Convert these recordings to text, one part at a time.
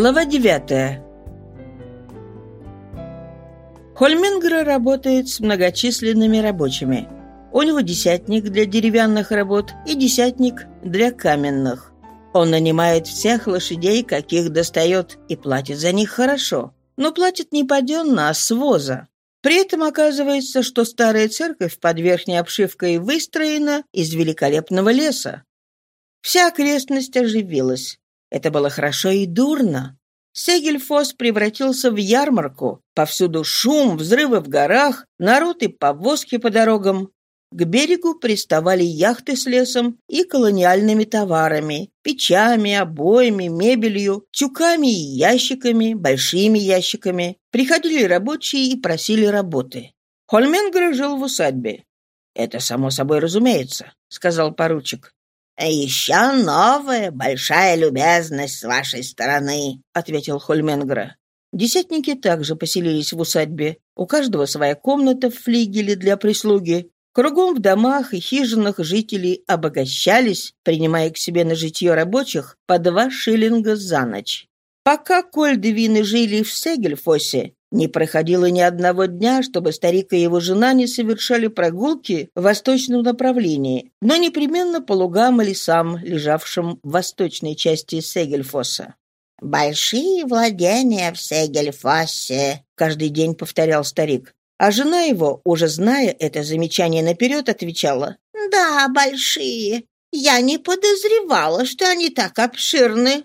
Глава 9. Хольмингер работает с многочисленными рабочими. У него десятник для деревянных работ и десятник для каменных. Он нанимает всех лошадей, каких достает, и платит за них хорошо. Но платит не паденно, а с воза. При этом оказывается, что старая церковь под верхней обшивкой выстроена из великолепного леса. Вся окрестность оживилась. Это было хорошо и дурно. Сегельфос превратился в ярмарку. Повсюду шум, взрывы в горах, народ и повозки по дорогам. К берегу приставали яхты с лесом и колониальными товарами, печами, обоями, мебелью, тюками и ящиками, большими ящиками. Приходили рабочие и просили работы. Хольменгер жил в усадьбе. «Это само собой разумеется», — сказал поручик. «Еще новая большая любезность с вашей стороны», — ответил Хольменгра. Десятники также поселились в усадьбе. У каждого своя комната в флигеле для прислуги. Кругом в домах и хижинах жители обогащались, принимая к себе на житье рабочих по два шиллинга за ночь. Пока Кольдевины жили в Сегельфосе, не проходило ни одного дня, чтобы старик и его жена не совершали прогулки в восточном направлении, но непременно по лугам и лесам, лежавшим в восточной части Сегельфоса. «Большие владения в Сегельфосе», — каждый день повторял старик. А жена его, уже зная это замечание наперед, отвечала. «Да, большие. Я не подозревала, что они так обширны».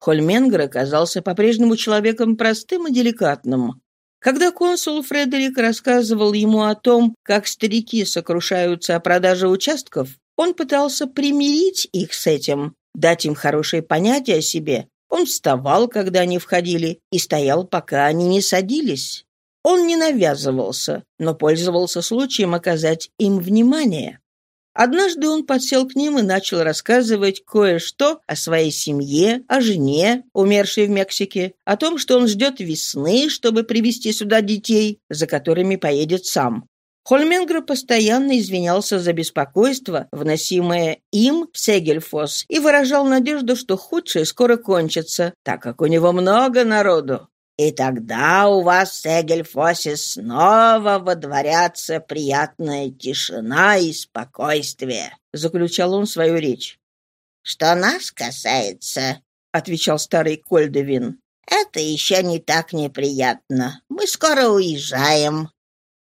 Хольменгер оказался по-прежнему человеком простым и деликатным. Когда консул Фредерик рассказывал ему о том, как старики сокрушаются о продаже участков, он пытался примирить их с этим, дать им хорошее понятие о себе. Он вставал, когда они входили, и стоял, пока они не садились. Он не навязывался, но пользовался случаем оказать им внимание. Однажды он подсел к ним и начал рассказывать кое-что о своей семье, о жене, умершей в Мексике, о том, что он ждет весны, чтобы привести сюда детей, за которыми поедет сам. Хольменгер постоянно извинялся за беспокойство, вносимое им в Сегельфос, и выражал надежду, что худшее скоро кончится, так как у него много народу. И тогда у вас в Эгельфосе снова водворятся приятная тишина и спокойствие», — заключал он свою речь. «Что нас касается», — отвечал старый Кольдевин, — «это еще не так неприятно. Мы скоро уезжаем».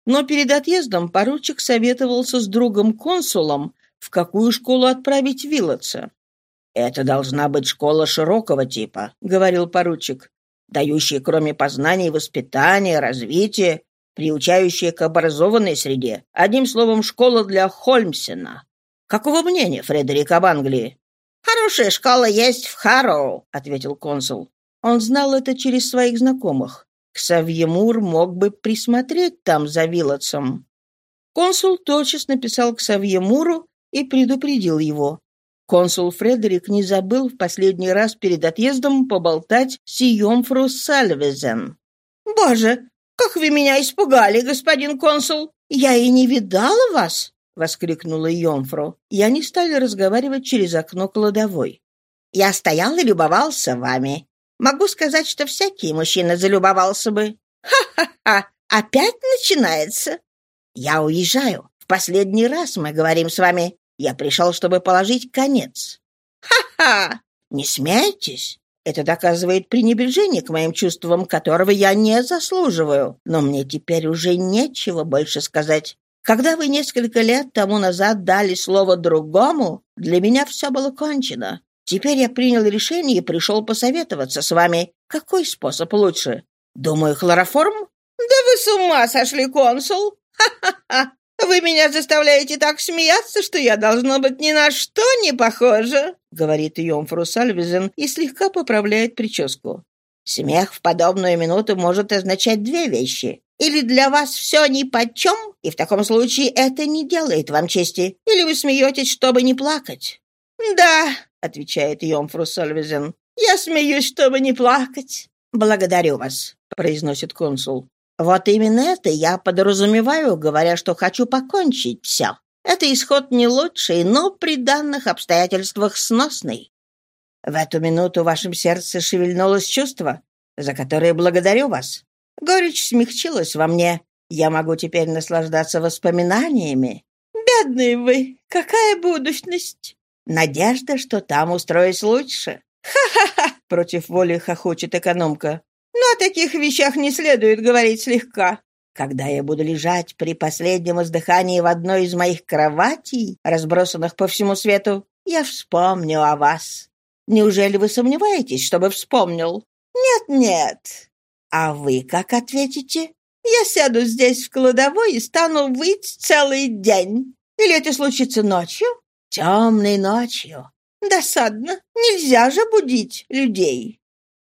Но перед отъездом поручик советовался с другом-консулом, в какую школу отправить Вилотса. «Это должна быть школа широкого типа», — говорил поручик дающие кроме познаний воспитания, развития, приучающие к образованной среде. Одним словом, школа для Хольмсена. Какого мнения Фредерик об Англии? «Хорошая школа есть в Харроу», — ответил консул. Он знал это через своих знакомых. Ксавьемур мог бы присмотреть там за Вилотсом. Консул тотчас написал Ксавьемуру и предупредил его. Консул Фредерик не забыл в последний раз перед отъездом поболтать с Йомфру Сальвезен. «Боже, как вы меня испугали, господин консул! Я и не видала вас!» — воскликнула Йомфру. И они стали разговаривать через окно кладовой. «Я стоял и любовался вами. Могу сказать, что всякий мужчина залюбовался бы. Ха-ха-ха! Опять начинается! Я уезжаю. В последний раз мы говорим с вами. Я пришел, чтобы положить конец. Ха-ха! Не смейтесь. Это доказывает пренебрежение к моим чувствам, которого я не заслуживаю. Но мне теперь уже нечего больше сказать. Когда вы несколько лет тому назад дали слово другому, для меня все было кончено. Теперь я принял решение и пришел посоветоваться с вами. Какой способ лучше? Думаю, хлороформ? Да вы с ума сошли, консул! Ха-ха-ха! Вы меня заставляете так смеяться, что я, должно быть, ни на что не похожа», — говорит Йомфру Сальвизен и слегка поправляет прическу. «Смех в подобную минуту может означать две вещи. Или для вас все нипочем, и в таком случае это не делает вам чести, или вы смеетесь, чтобы не плакать». «Да», — отвечает Йомфру Сальвизен, — «я смеюсь, чтобы не плакать». «Благодарю вас», — произносит консул. Вот именно это я подразумеваю, говоря, что хочу покончить все. Это исход не лучший, но при данных обстоятельствах сносный. В эту минуту в вашем сердце шевельнулось чувство, за которое благодарю вас. Горечь смягчилась во мне. Я могу теперь наслаждаться воспоминаниями. Бедные вы! Какая будущность! Надежда, что там устроить лучше. Ха-ха-ха! Против воли хохочет экономка. Но о таких вещах не следует говорить слегка. Когда я буду лежать при последнем издыхании в одной из моих кроватей, разбросанных по всему свету, я вспомню о вас. Неужели вы сомневаетесь, чтобы вспомнил? Нет-нет. А вы как ответите? Я сяду здесь в кладовой и стану выть целый день. Или это случится ночью? Темной ночью. Досадно. Нельзя же будить людей.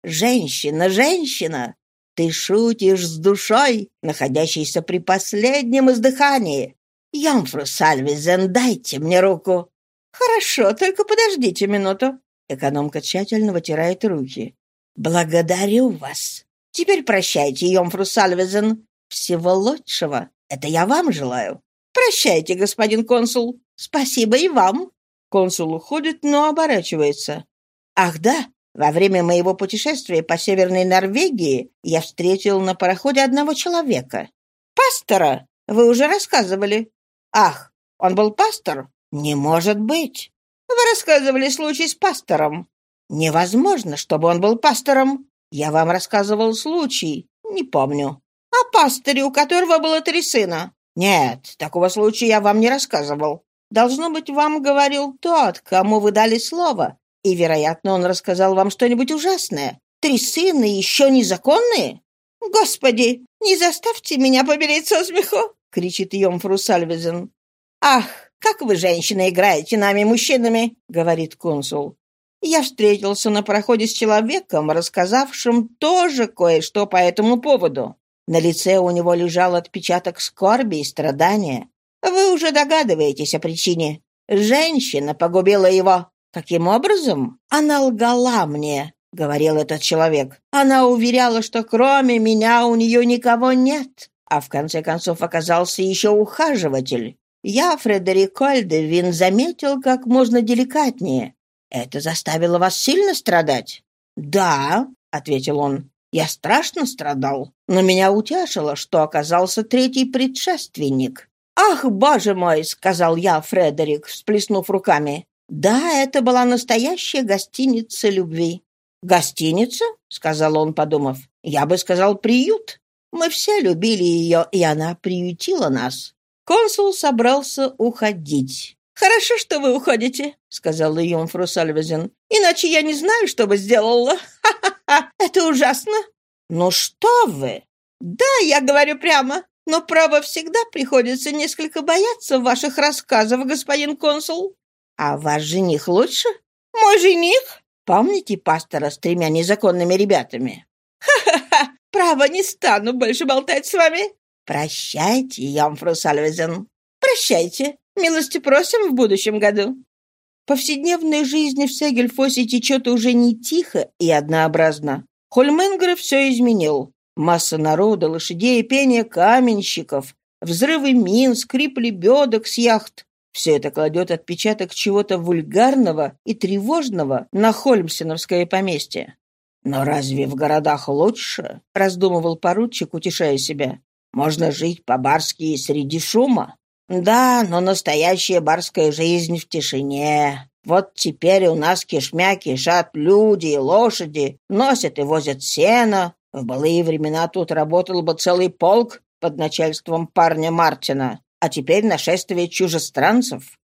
Женщина, женщина, ты шутишь с душой, находящейся при последнем издыхании. Ямфру Сальвизен, дайте мне руку. Хорошо, только подождите минуту. Экономка тщательно вытирает руки. Благодарю вас. Теперь прощайте, Йомфру Сальвизен. Всего лучшего. Это я вам желаю. Прощайте, господин консул. Спасибо и вам. Консул уходит, но оборачивается. Ах да, во время моего путешествия по Северной Норвегии я встретил на пароходе одного человека. Пастора? Вы уже рассказывали. Ах, он был пастор? Не может быть. Вы рассказывали случай с пастором. Невозможно, чтобы он был пастором. Я вам рассказывал случай. Не помню. А пастыре, у которого было три сына? Нет, такого случая я вам не рассказывал. Должно быть, вам говорил тот, кому вы дали слово. И, вероятно, он рассказал вам что-нибудь ужасное. Три сына еще незаконные? Господи, не заставьте меня побелеть со смеху! кричит Йомфру Сальвизен. Ах, как вы, женщины, играете нами, мужчинами, говорит консул. Я встретился на проходе с человеком, рассказавшим тоже кое-что по этому поводу. На лице у него лежал отпечаток скорби и страдания. Вы уже догадываетесь о причине. Женщина погубила его. Каким образом? Она лгала мне, — говорил этот человек. Она уверяла, что кроме меня у нее никого нет. А в конце концов оказался еще ухаживатель. Я, Фредерик Ольдевин, заметил как можно деликатнее. Это заставило вас сильно страдать? Да, — ответил он. Я страшно страдал, но меня утешило, что оказался третий предшественник. «Ах, боже мой!» — сказал я, Фредерик, всплеснув руками. «Да, это была настоящая гостиница любви». «Гостиница?» — сказал он, подумав. «Я бы сказал, приют. Мы все любили ее, и она приютила нас». Консул собрался уходить. «Хорошо, что вы уходите», — сказал Юмфру Сальвезен. «Иначе я не знаю, что бы сделала. Ха-ха-ха! Это ужасно!» «Ну что вы!» «Да, я говорю прямо. Но, право, всегда приходится несколько бояться ваших рассказов, господин консул». «А ваш жених лучше?» «Мой жених?» «Помните пастора с тремя незаконными ребятами?» «Ха-ха-ха! Право, не стану больше болтать с вами». «Прощайте, Ямфру Сальвезен». «Прощайте. Милости просим в будущем году». Повседневная жизнь в Сегельфосе течет уже не тихо и однообразно. Хольменгер все изменил. Масса народа, лошадей, пение каменщиков, взрывы мин, скрип лебедок с яхт. Все это кладет отпечаток чего-то вульгарного и тревожного на Хольмсеновское поместье. «Но разве в городах лучше?» — раздумывал поручик, утешая себя. «Можно жить по-барски и среди шума. Да, но настоящая барская жизнь в тишине. Вот теперь у нас кишмя кишат люди и лошади, носят и возят сено. В былые времена тут работал бы целый полк под начальством парня Мартина, а теперь нашествие чужестранцев.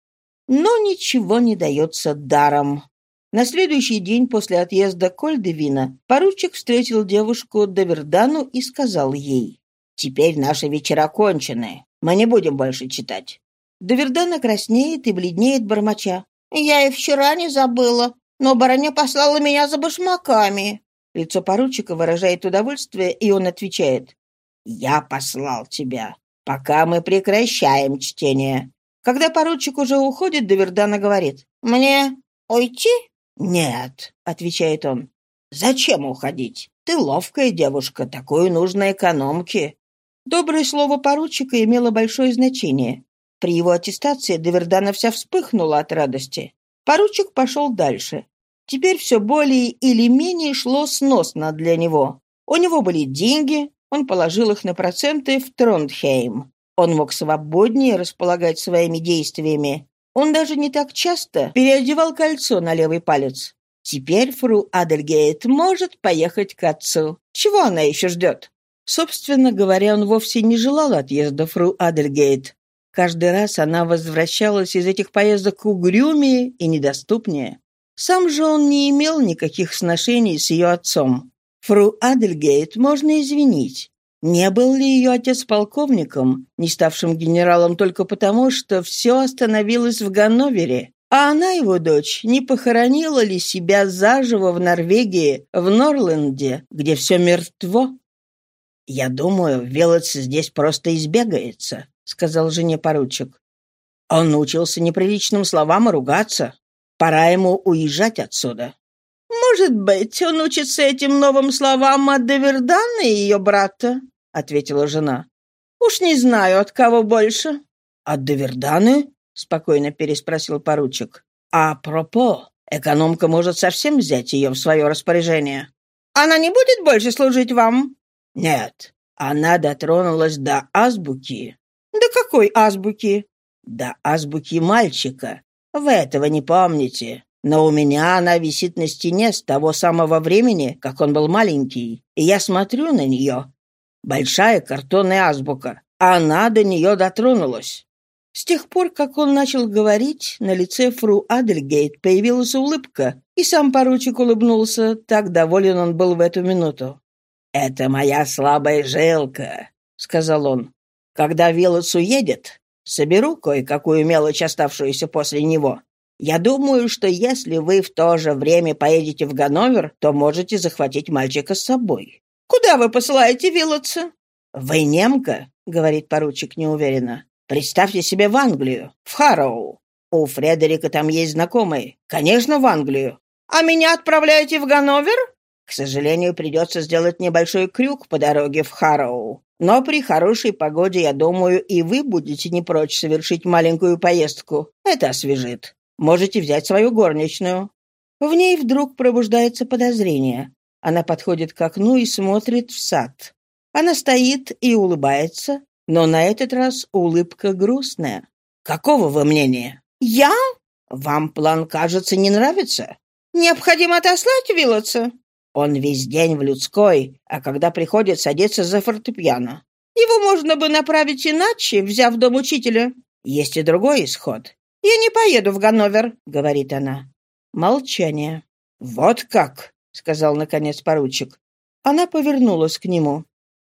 Но ничего не дается даром. На следующий день после отъезда Кольдевина поручик встретил девушку Давердану и сказал ей, «Теперь наши вечера кончены. Мы не будем больше читать». Давердана краснеет и бледнеет бормоча. «Я и вчера не забыла, но барыня послала меня за башмаками». Лицо поручика выражает удовольствие, и он отвечает. «Я послал тебя, пока мы прекращаем чтение». Когда поручик уже уходит, Давердана говорит. «Мне уйти?» «Нет», — отвечает он. «Зачем уходить? Ты ловкая девушка, такую нужно экономке». Доброе слово поручика имело большое значение. При его аттестации Довердана вся вспыхнула от радости. Поручик пошел дальше. Теперь все более или менее шло сносно для него. У него были деньги, он положил их на проценты в Трондхейм. Он мог свободнее располагать своими действиями. Он даже не так часто переодевал кольцо на левый палец. Теперь фру Адельгейт может поехать к отцу. Чего она еще ждет? Собственно говоря, он вовсе не желал отъезда фру Адельгейт. Каждый раз она возвращалась из этих поездок угрюмее и недоступнее. Сам же он не имел никаких сношений с ее отцом. Фру Адельгейт можно извинить. Не был ли ее отец полковником, не ставшим генералом только потому, что все остановилось в Ганновере? А она, его дочь, не похоронила ли себя заживо в Норвегии, в Норленде, где все мертво? «Я думаю, Велец здесь просто избегается», — сказал жене поручик. «Он научился неприличным словам ругаться. Пора ему уезжать отсюда». «Может быть, он учится этим новым словам от Девердана и ее брата?» — ответила жена. «Уж не знаю, от кого больше». «От Деверданы?» — спокойно переспросил поручик. «А пропо, экономка может совсем взять ее в свое распоряжение». «Она не будет больше служить вам?» «Нет, она дотронулась до азбуки». «До какой азбуки?» «До азбуки мальчика. Вы этого не помните. Но у меня она висит на стене с того самого времени, как он был маленький, и я смотрю на нее. Большая картонная азбука. Она до нее дотронулась. С тех пор, как он начал говорить, на лице фру Адельгейт появилась улыбка, и сам поручик улыбнулся, так доволен он был в эту минуту. «Это моя слабая жилка», — сказал он. «Когда Виллос уедет, соберу кое-какую мелочь, оставшуюся после него. Я думаю, что если вы в то же время поедете в Ганновер, то можете захватить мальчика с собой». «Куда вы посылаете Виллотса?» «Вы немка», — говорит поручик неуверенно. «Представьте себе в Англию, в Харроу. У Фредерика там есть знакомые. Конечно, в Англию. А меня отправляете в Ганновер?» К сожалению, придется сделать небольшой крюк по дороге в Харроу. Но при хорошей погоде, я думаю, и вы будете не прочь совершить маленькую поездку. Это освежит. Можете взять свою горничную». В ней вдруг пробуждается подозрение. Она подходит к окну и смотрит в сад. Она стоит и улыбается, но на этот раз улыбка грустная. «Какого вы мнения?» «Я? Вам план, кажется, не нравится?» «Необходимо отослать Виллотса». «Он весь день в людской, а когда приходит, садится за фортепиано». «Его можно бы направить иначе, взяв дом учителя». «Есть и другой исход. «Я не поеду в Ганновер», — говорит она. Молчание. «Вот как», — сказал наконец поручик. Она повернулась к нему.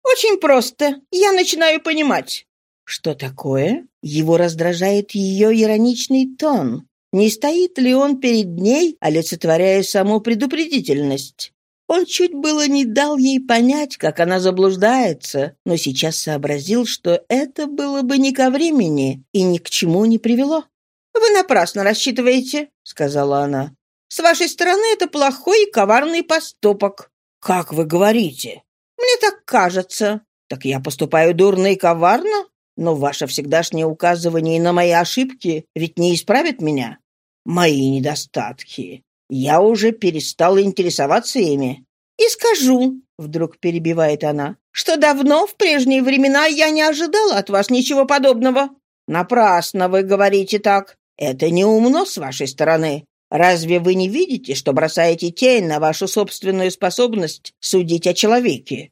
«Очень просто. Я начинаю понимать». Что такое? Его раздражает ее ироничный тон. Не стоит ли он перед ней, олицетворяя саму предупредительность? Он чуть было не дал ей понять, как она заблуждается, но сейчас сообразил, что это было бы не ко времени и ни к чему не привело. «Вы напрасно рассчитываете», — сказала она. «С вашей стороны это плохой и коварный поступок». «Как вы говорите?» «Мне так кажется». «Так я поступаю дурно и коварно? Но ваше всегдашнее указывание на мои ошибки ведь не исправит меня. Мои недостатки. Я уже перестала интересоваться ими». «И скажу», — вдруг перебивает она, «что давно, в прежние времена, я не ожидала от вас ничего подобного». «Напрасно вы говорите так. Это неумно с вашей стороны. Разве вы не видите, что бросаете тень на вашу собственную способность судить о человеке?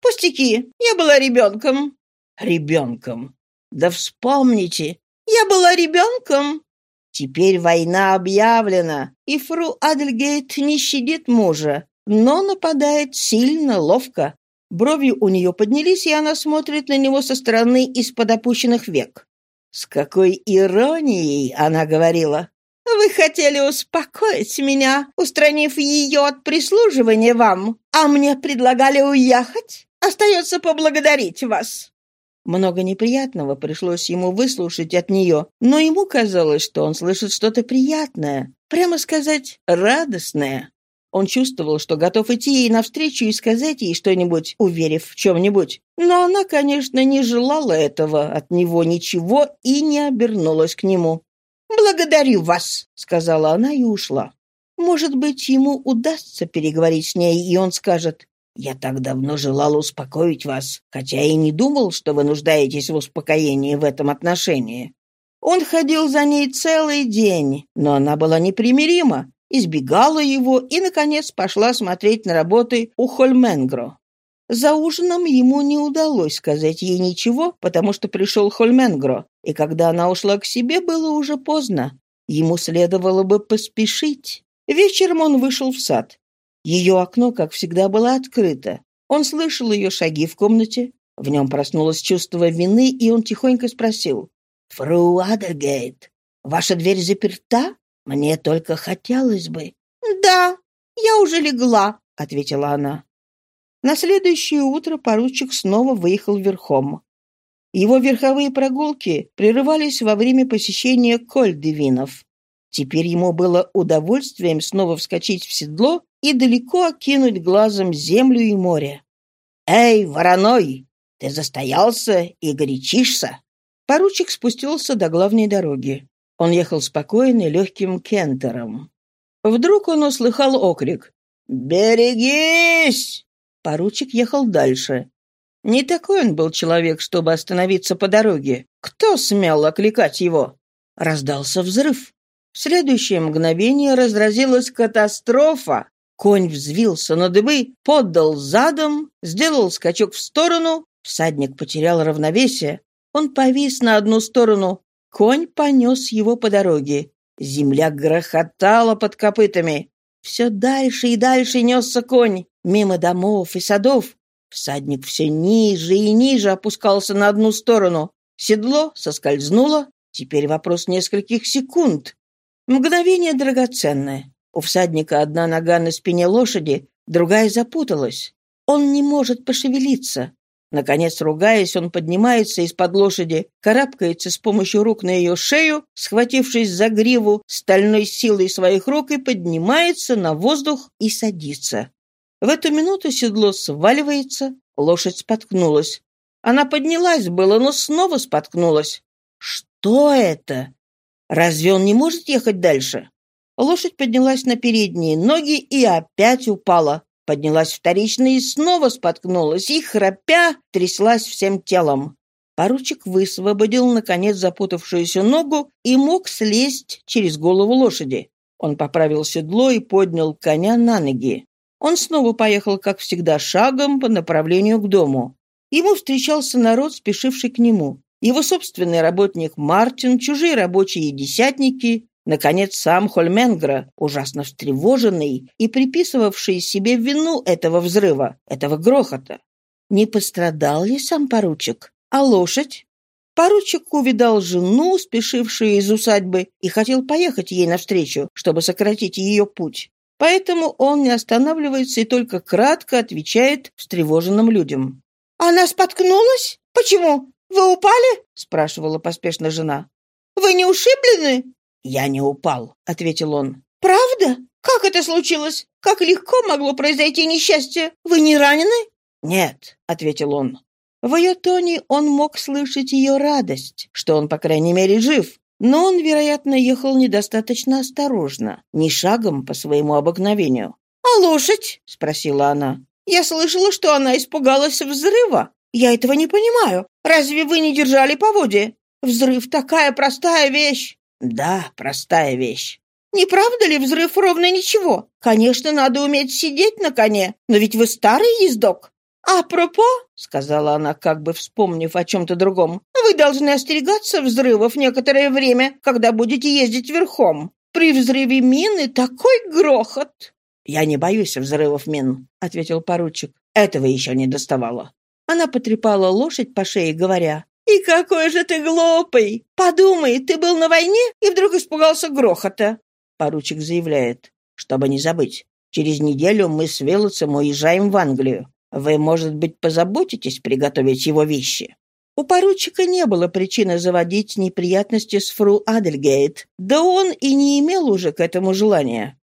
Пустяки, я была ребенком. Ребенком. Да вспомните. Я была ребенком. Теперь война объявлена, и фру Адельгейт не щадит мужа, но нападает сильно, ловко. Брови у нее поднялись, и она смотрит на него со стороны из-под опущенных век. С какой иронией она говорила. «Вы хотели успокоить меня, устранив ее от прислуживания вам, а мне предлагали уехать? Остается поблагодарить вас». Много неприятного пришлось ему выслушать от нее, но ему казалось, что он слышит что-то приятное, прямо сказать, радостное. Он чувствовал, что готов идти ей навстречу и сказать ей что-нибудь, уверив в чем-нибудь. Но она, конечно, не желала этого от него ничего и не обернулась к нему. «Благодарю вас», — сказала она и ушла. Может быть, ему удастся переговорить с ней, и он скажет, «Я так давно желал успокоить вас, хотя и не думал, что вы нуждаетесь в успокоении в этом отношении». Он ходил за ней целый день, но она была непримирима, избегала его и, наконец, пошла смотреть на работы у Хольменгро. За ужином ему не удалось сказать ей ничего, потому что пришел Хольменгро, и когда она ушла к себе, было уже поздно. Ему следовало бы поспешить. Вечером он вышел в сад. Ее окно, как всегда, было открыто. Он слышал ее шаги в комнате. В нем проснулось чувство вины, и он тихонько спросил. «Фру Адергейт, ваша дверь заперта? Мне только хотелось бы». «Да, я уже легла», — ответила она. На следующее утро поручик снова выехал верхом. Его верховые прогулки прерывались во время посещения кольдевинов. Теперь ему было удовольствием снова вскочить в седло и далеко окинуть глазом землю и море. «Эй, вороной, ты застоялся и горячишься?» Поручик спустился до главной дороги. Он ехал спокойно легким кентером. Вдруг он услыхал окрик. «Берегись!» Поручик ехал дальше. Не такой он был человек, чтобы остановиться по дороге. Кто смел окликать его? Раздался взрыв. В следующее мгновение разразилась катастрофа. Конь взвился на дыбы, поддал задом, сделал скачок в сторону. Всадник потерял равновесие. Он повис на одну сторону. Конь понес его по дороге. Земля грохотала под копытами. Все дальше и дальше несся конь мимо домов и садов. Всадник все ниже и ниже опускался на одну сторону. Седло соскользнуло. Теперь вопрос нескольких секунд. Мгновение драгоценное. У всадника одна нога на спине лошади, другая запуталась. Он не может пошевелиться. Наконец, ругаясь, он поднимается из-под лошади, карабкается с помощью рук на ее шею, схватившись за гриву стальной силой своих рук и поднимается на воздух и садится. В эту минуту седло сваливается, лошадь споткнулась. Она поднялась было, но снова споткнулась. Что это? Разве он не может ехать дальше? Лошадь поднялась на передние ноги и опять упала. Поднялась вторично и снова споткнулась, и, храпя, тряслась всем телом. Поручик высвободил, наконец, запутавшуюся ногу и мог слезть через голову лошади. Он поправил седло и поднял коня на ноги. Он снова поехал, как всегда, шагом по направлению к дому. Ему встречался народ, спешивший к нему. Его собственный работник Мартин, чужие рабочие десятники, наконец, сам Хольменгра, ужасно встревоженный и приписывавший себе вину этого взрыва, этого грохота. Не пострадал ли сам поручик? А лошадь? Поручик увидал жену, спешившую из усадьбы, и хотел поехать ей навстречу, чтобы сократить ее путь. Поэтому он не останавливается и только кратко отвечает встревоженным людям. «Она споткнулась? Почему? Вы упали?» — спрашивала поспешно жена. «Вы не ушиблены?» «Я не упал», — ответил он. «Правда? Как это случилось? Как легко могло произойти несчастье? Вы не ранены?» «Нет», — ответил он. В ее тоне он мог слышать ее радость, что он, по крайней мере, жив, но он, вероятно, ехал недостаточно осторожно, не шагом по своему обыкновению. «А лошадь?» — спросила она. «Я слышала, что она испугалась взрыва. Я этого не понимаю. Разве вы не держали поводья? Взрыв — такая простая вещь». «Да, простая вещь». «Не правда ли взрыв ровно ничего? Конечно, надо уметь сидеть на коне, но ведь вы старый ездок. «А пропо», — сказала она, как бы вспомнив о чем-то другом, «вы должны остерегаться взрывов некоторое время, когда будете ездить верхом. При взрыве мины такой грохот!» «Я не боюсь взрывов мин», — ответил поручик. «Этого еще не доставало». Она потрепала лошадь по шее, говоря, «И какой же ты глупый! Подумай, ты был на войне и вдруг испугался грохота!» Поручик заявляет, чтобы не забыть. Через неделю мы с Велосом уезжаем в Англию. Вы, может быть, позаботитесь приготовить его вещи?» У поручика не было причины заводить неприятности с фру Адельгейт, да он и не имел уже к этому желания.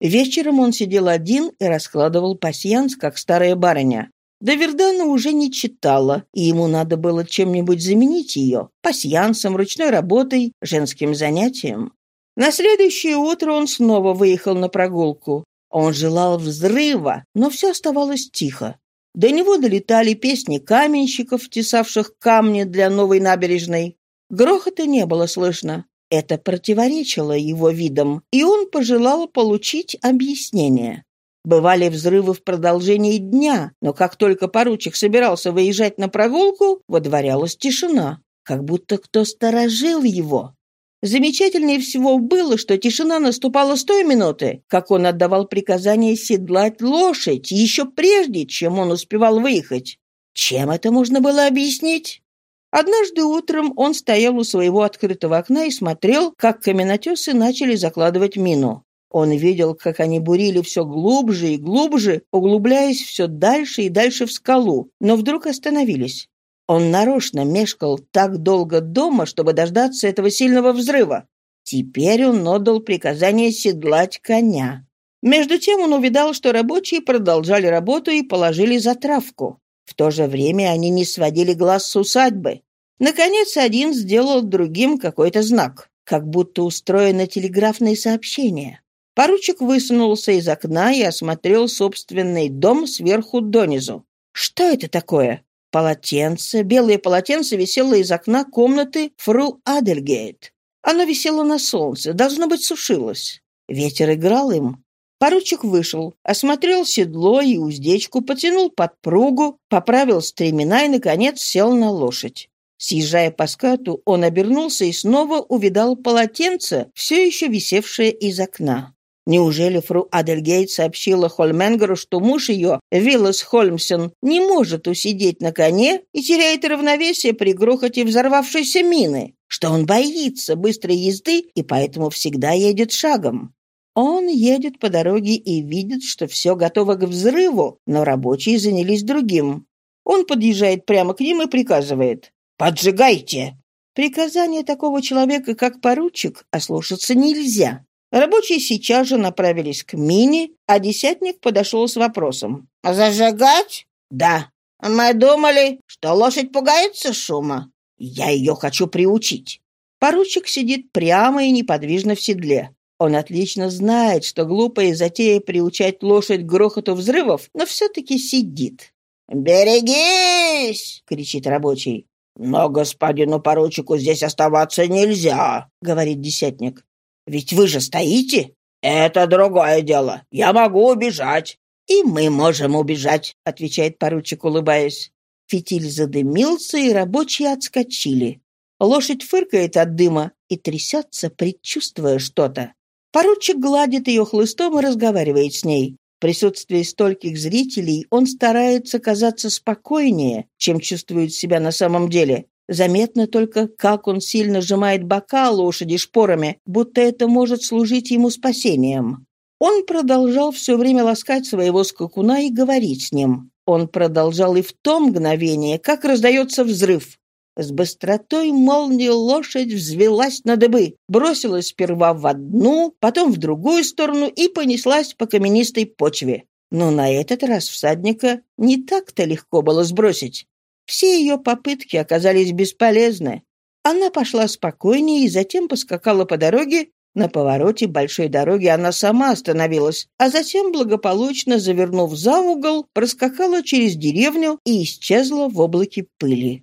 Вечером он сидел один и раскладывал пасьянс, как старая барыня. Да Вердана уже не читала, и ему надо было чем-нибудь заменить ее – пасьянсом, ручной работой, женским занятием. На следующее утро он снова выехал на прогулку. Он желал взрыва, но все оставалось тихо. До него долетали песни каменщиков, тесавших камни для новой набережной. Грохота не было слышно. Это противоречило его видам, и он пожелал получить объяснение. Бывали взрывы в продолжении дня, но как только поручик собирался выезжать на прогулку, водворялась тишина, как будто кто сторожил его. Замечательнее всего было, что тишина наступала с той минуты, как он отдавал приказание седлать лошадь, еще прежде, чем он успевал выехать. Чем это можно было объяснить? Однажды утром он стоял у своего открытого окна и смотрел, как каменотесы начали закладывать мину. Он видел, как они бурили все глубже и глубже, углубляясь все дальше и дальше в скалу, но вдруг остановились. Он нарочно мешкал так долго дома, чтобы дождаться этого сильного взрыва. Теперь он отдал приказание седлать коня. Между тем он увидал, что рабочие продолжали работу и положили затравку. В то же время они не сводили глаз с усадьбы. Наконец, один сделал другим какой-то знак, как будто устроено телеграфное сообщение. Поручик высунулся из окна и осмотрел собственный дом сверху донизу. Что это такое? Полотенце, белое полотенце висело из окна комнаты фру Адельгейт. Оно висело на солнце, должно быть, сушилось. Ветер играл им. Поручик вышел, осмотрел седло и уздечку, потянул подпругу, поправил стремена и, наконец, сел на лошадь. Съезжая по скату, он обернулся и снова увидал полотенце, все еще висевшее из окна. Неужели фру Адельгейт сообщила Хольменгеру, что муж ее, Виллас Хольмсен, не может усидеть на коне и теряет равновесие при грохоте взорвавшейся мины, что он боится быстрой езды и поэтому всегда едет шагом? Он едет по дороге и видит, что все готово к взрыву, но рабочие занялись другим. Он подъезжает прямо к ним и приказывает «Поджигайте!». Приказание такого человека, как поручик, ослушаться нельзя. Рабочие сейчас же направились к мине, а десятник подошел с вопросом. «Зажигать?» «Да». «Мы думали, что лошадь пугается шума. Я ее хочу приучить». Поручик сидит прямо и неподвижно в седле. Он отлично знает, что глупая затея приучать лошадь к грохоту взрывов, но все-таки сидит. «Берегись!» — кричит рабочий. «Но господину поручику здесь оставаться нельзя», — говорит десятник. Ведь вы же стоите. Это другое дело. Я могу убежать. И мы можем убежать, отвечает поручик, улыбаясь. Фитиль задымился, и рабочие отскочили. Лошадь фыркает от дыма и трясется, предчувствуя что-то. Поручик гладит ее хлыстом и разговаривает с ней. В присутствии стольких зрителей он старается казаться спокойнее, чем чувствует себя на самом деле. Заметно только, как он сильно сжимает бока лошади шпорами, будто это может служить ему спасением. Он продолжал все время ласкать своего скакуна и говорить с ним. Он продолжал и в то мгновение, как раздается взрыв. С быстротой молнии лошадь взвелась на дыбы, бросилась сперва в одну, потом в другую сторону и понеслась по каменистой почве. Но на этот раз всадника не так-то легко было сбросить. Все ее попытки оказались бесполезны. Она пошла спокойнее и затем поскакала по дороге. На повороте большой дороги она сама остановилась, а затем, благополучно завернув за угол, проскакала через деревню и исчезла в облаке пыли.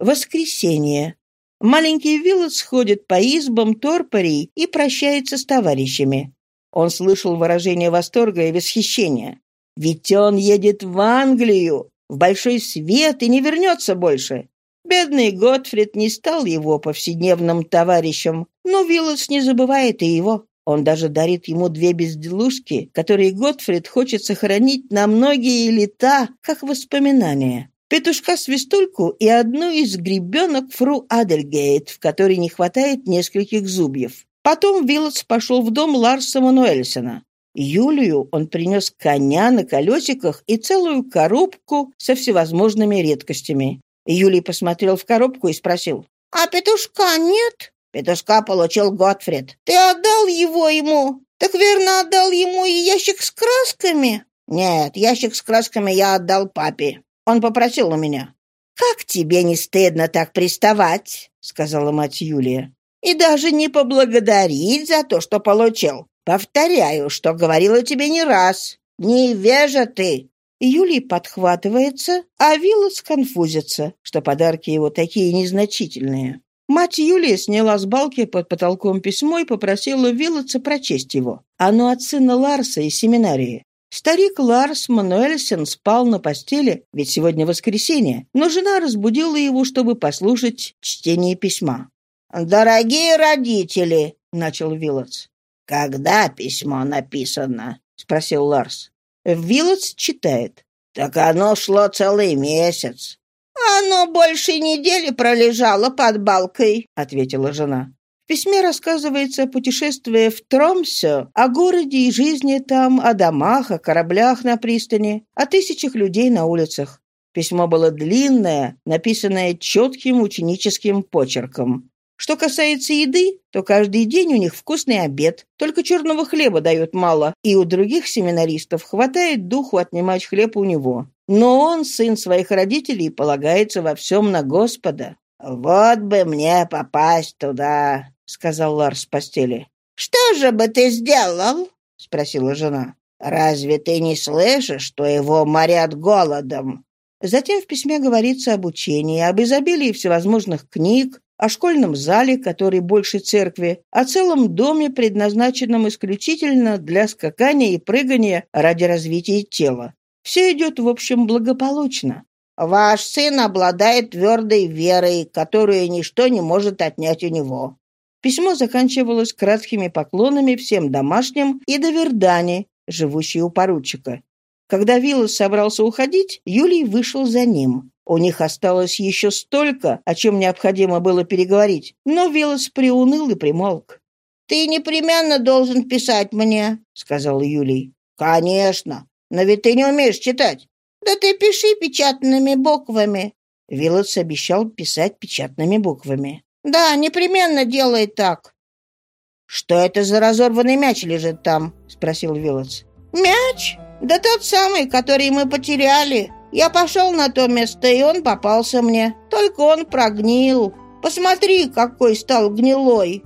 Воскресенье. Маленький Виллот ходит по избам торпорей и прощается с товарищами. Он слышал выражение восторга и восхищения. Ведь он едет в Англию, в большой свет и не вернется больше. Бедный Готфрид не стал его повседневным товарищем, но Виллос не забывает и его. Он даже дарит ему две безделушки, которые Готфрид хочет сохранить на многие лета, как воспоминания. Петушка-свистульку и одну из гребенок фру Адельгейт, в которой не хватает нескольких зубьев. Потом Виллотс пошел в дом Ларса Мануэльсона. Юлию он принес коня на колесиках и целую коробку со всевозможными редкостями. Юлий посмотрел в коробку и спросил. «А петушка нет?» «Петушка получил Готфрид». «Ты отдал его ему? Так верно отдал ему и ящик с красками?» «Нет, ящик с красками я отдал папе. Он попросил у меня». «Как тебе не стыдно так приставать?» — сказала мать Юлия. И даже не поблагодарить за то, что получил. Повторяю, что говорила тебе не раз. Невежа ты!» Юлий подхватывается, а Виллот конфузится, что подарки его такие незначительные. Мать Юлия сняла с балки под потолком письмо и попросила Виллотса прочесть его. Оно от сына Ларса из семинарии. Старик Ларс Мануэльсен спал на постели, ведь сегодня воскресенье, но жена разбудила его, чтобы послушать чтение письма. «Дорогие родители», — начал Виллотс. «Когда письмо написано?» — спросил Ларс. Виллотс читает. «Так оно шло целый месяц». «Оно больше недели пролежало под балкой», — ответила жена. В письме рассказывается о путешествии в Тромсе, о городе и жизни там, о домах, о кораблях на пристани, о тысячах людей на улицах. Письмо было длинное, написанное четким ученическим почерком. Что касается еды, то каждый день у них вкусный обед, только черного хлеба дают мало, и у других семинаристов хватает духу отнимать хлеб у него. Но он, сын своих родителей, полагается во всем на Господа. «Вот бы мне попасть туда», — сказал Ларс с постели. «Что же бы ты сделал?» — спросила жена. «Разве ты не слышишь, что его морят голодом?» Затем в письме говорится об учении, об изобилии всевозможных книг, о школьном зале, который больше церкви, о целом доме, предназначенном исключительно для скакания и прыгания ради развития тела. Все идет, в общем, благополучно. «Ваш сын обладает твердой верой, которую ничто не может отнять у него». Письмо заканчивалось краткими поклонами всем домашним и до Вердани, живущей у поручика. Когда Виллас собрался уходить, Юлий вышел за ним. У них осталось еще столько, о чем необходимо было переговорить, но Велос приуныл и примолк. «Ты непременно должен писать мне», — сказал Юлий. «Конечно, но ведь ты не умеешь читать». «Да ты пиши печатными буквами». Виллотс обещал писать печатными буквами. «Да, непременно делай так». «Что это за разорванный мяч лежит там?» — спросил Виллотс. «Мяч? Да тот самый, который мы потеряли. Я пошел на то место, и он попался мне. Только он прогнил. Посмотри, какой стал гнилой.